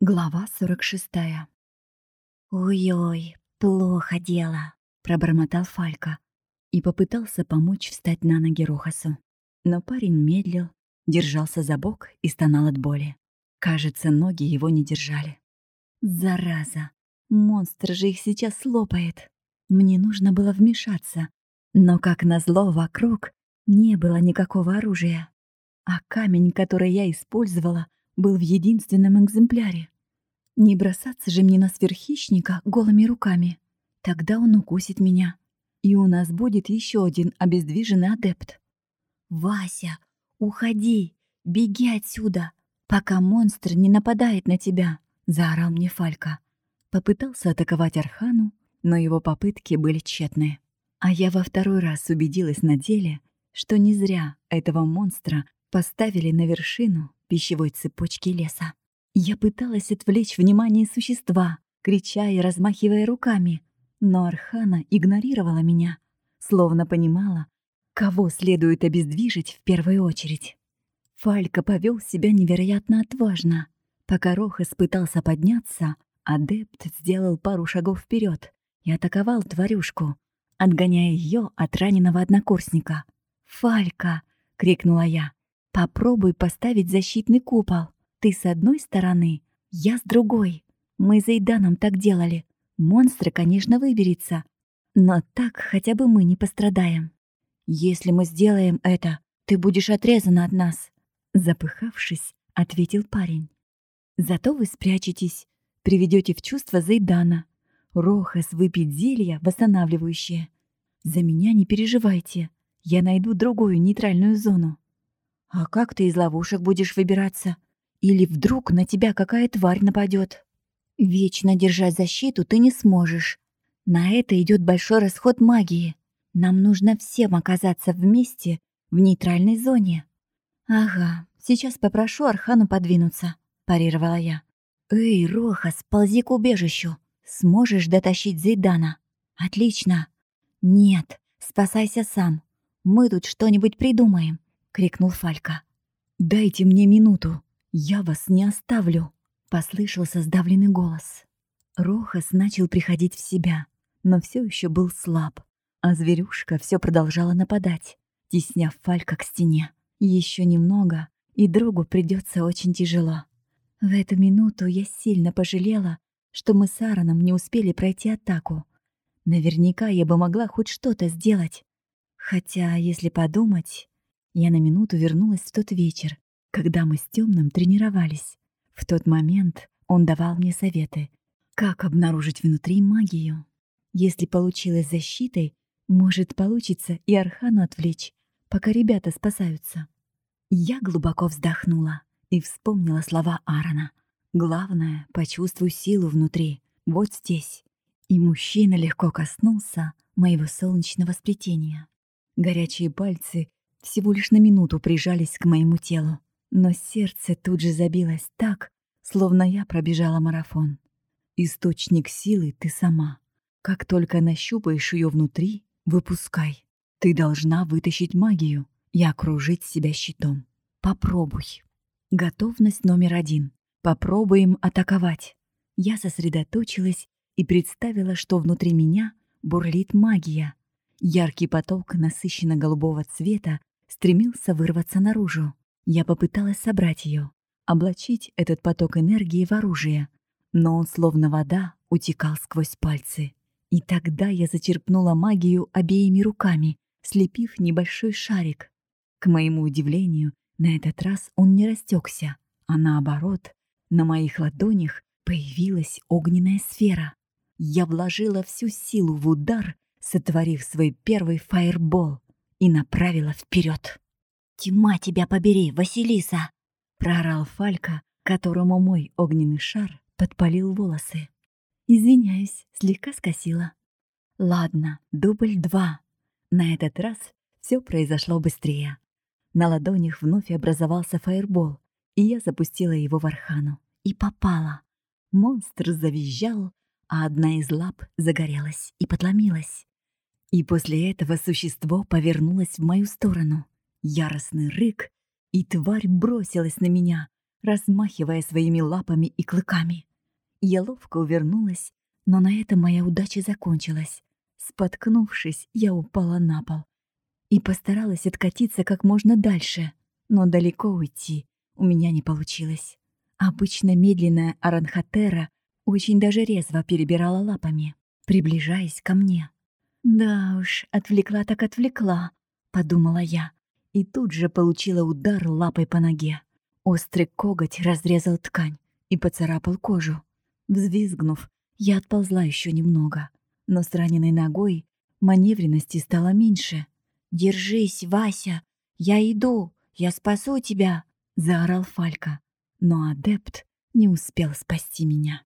Глава 46. «Ой-ой, плохо дело», — пробормотал Фалька и попытался помочь встать на ноги Рохасу. Но парень медлил, держался за бок и стонал от боли. Кажется, ноги его не держали. Зараза! Монстр же их сейчас слопает. Мне нужно было вмешаться. Но, как назло, вокруг не было никакого оружия. А камень, который я использовала, был в единственном экземпляре. Не бросаться же мне на сверххищника голыми руками. Тогда он укусит меня. И у нас будет еще один обездвиженный адепт. «Вася, уходи! Беги отсюда, пока монстр не нападает на тебя!» — заорал мне Фалька. Попытался атаковать Архану, но его попытки были тщетные. А я во второй раз убедилась на деле, что не зря этого монстра поставили на вершину пищевой цепочки леса. Я пыталась отвлечь внимание существа, крича и размахивая руками, но Архана игнорировала меня, словно понимала, кого следует обездвижить в первую очередь. Фалька повел себя невероятно отважно. Пока Рохас пытался подняться, адепт сделал пару шагов вперед и атаковал тварюшку, отгоняя ее от раненого однокурсника. «Фалька!» — крикнула я. Попробуй поставить защитный купол. Ты с одной стороны, я с другой. Мы за Иданом так делали. Монстр, конечно, выберется. Но так хотя бы мы не пострадаем. Если мы сделаем это, ты будешь отрезана от нас. Запыхавшись, ответил парень. Зато вы спрячетесь, приведете в чувство Зайдана. Рохас выпить зелье восстанавливающее. За меня не переживайте. Я найду другую нейтральную зону. А как ты из ловушек будешь выбираться? Или вдруг на тебя какая тварь нападет? Вечно держать защиту ты не сможешь. На это идет большой расход магии. Нам нужно всем оказаться вместе в нейтральной зоне. Ага, сейчас попрошу Архану подвинуться, парировала я. Эй, Роха, сползи к убежищу. Сможешь дотащить Зейдана? Отлично. Нет, спасайся сам. Мы тут что-нибудь придумаем. — крикнул Фалька. «Дайте мне минуту, я вас не оставлю», — послышался сдавленный голос. Рохас начал приходить в себя, но все еще был слаб, а зверюшка все продолжала нападать, тесняв Фалька к стене. Еще немного, и другу придется очень тяжело. В эту минуту я сильно пожалела, что мы с Аароном не успели пройти атаку. Наверняка я бы могла хоть что-то сделать. Хотя, если подумать, я на минуту вернулась в тот вечер, когда мы с Темным тренировались. В тот момент он давал мне советы, как обнаружить внутри магию. Если получилось защитой, может получиться и Архану отвлечь, пока ребята спасаются. Я глубоко вздохнула и вспомнила слова Аарона. Главное, почувствуй силу внутри, вот здесь. И мужчина легко коснулся моего солнечного сплетения. Горячие пальцы всего лишь на минуту прижались к моему телу, но сердце тут же забилось так, словно я пробежала марафон. Источник силы ты сама. Как только нащупаешь ее внутри, выпускай. Ты должна вытащить магию и окружить себя щитом. Попробуй. Готовность номер один. Попробуем атаковать. Я сосредоточилась и представила, что внутри меня бурлит магия. Яркий поток насыщенно-голубого цвета стремился вырваться наружу. Я попыталась собрать ее, облачить этот поток энергии в оружие, но он, словно вода, утекал сквозь пальцы. И тогда я зачерпнула магию обеими руками, слепив небольшой шарик. К моему удивлению, на этот раз он не растекся, а наоборот, на моих ладонях появилась огненная сфера. Я вложила всю силу в удар, сотворив свой первый фаербол и направила вперед. «Тьма тебя побери, Василиса!» — проорал Фалька, которому мой огненный шар подпалил волосы. Извиняюсь, слегка скосила. Ладно, дубль два. На этот раз все произошло быстрее. На ладонях вновь образовался фаербол, и я запустила его в архану. И попала. Монстр завизжал, а одна из лап загорелась и подломилась. И после этого существо повернулось в мою сторону. Яростный рык, и тварь бросилась на меня, размахивая своими лапами и клыками. Я ловко увернулась, но на этом моя удача закончилась. Споткнувшись, я упала на пол и постаралась откатиться как можно дальше, но далеко уйти у меня не получилось. Обычно медленная аранхатера очень даже резво перебирала лапами, приближаясь ко мне. «Да уж, отвлекла так отвлекла», — подумала я, и тут же получила удар лапой по ноге. Острый коготь разрезал ткань и поцарапал кожу. Взвизгнув, я отползла еще немного, но с раненой ногой маневренности стало меньше. «Держись, Вася! Я иду! Я спасу тебя!» — заорал Фалька. Но адепт не успел спасти меня.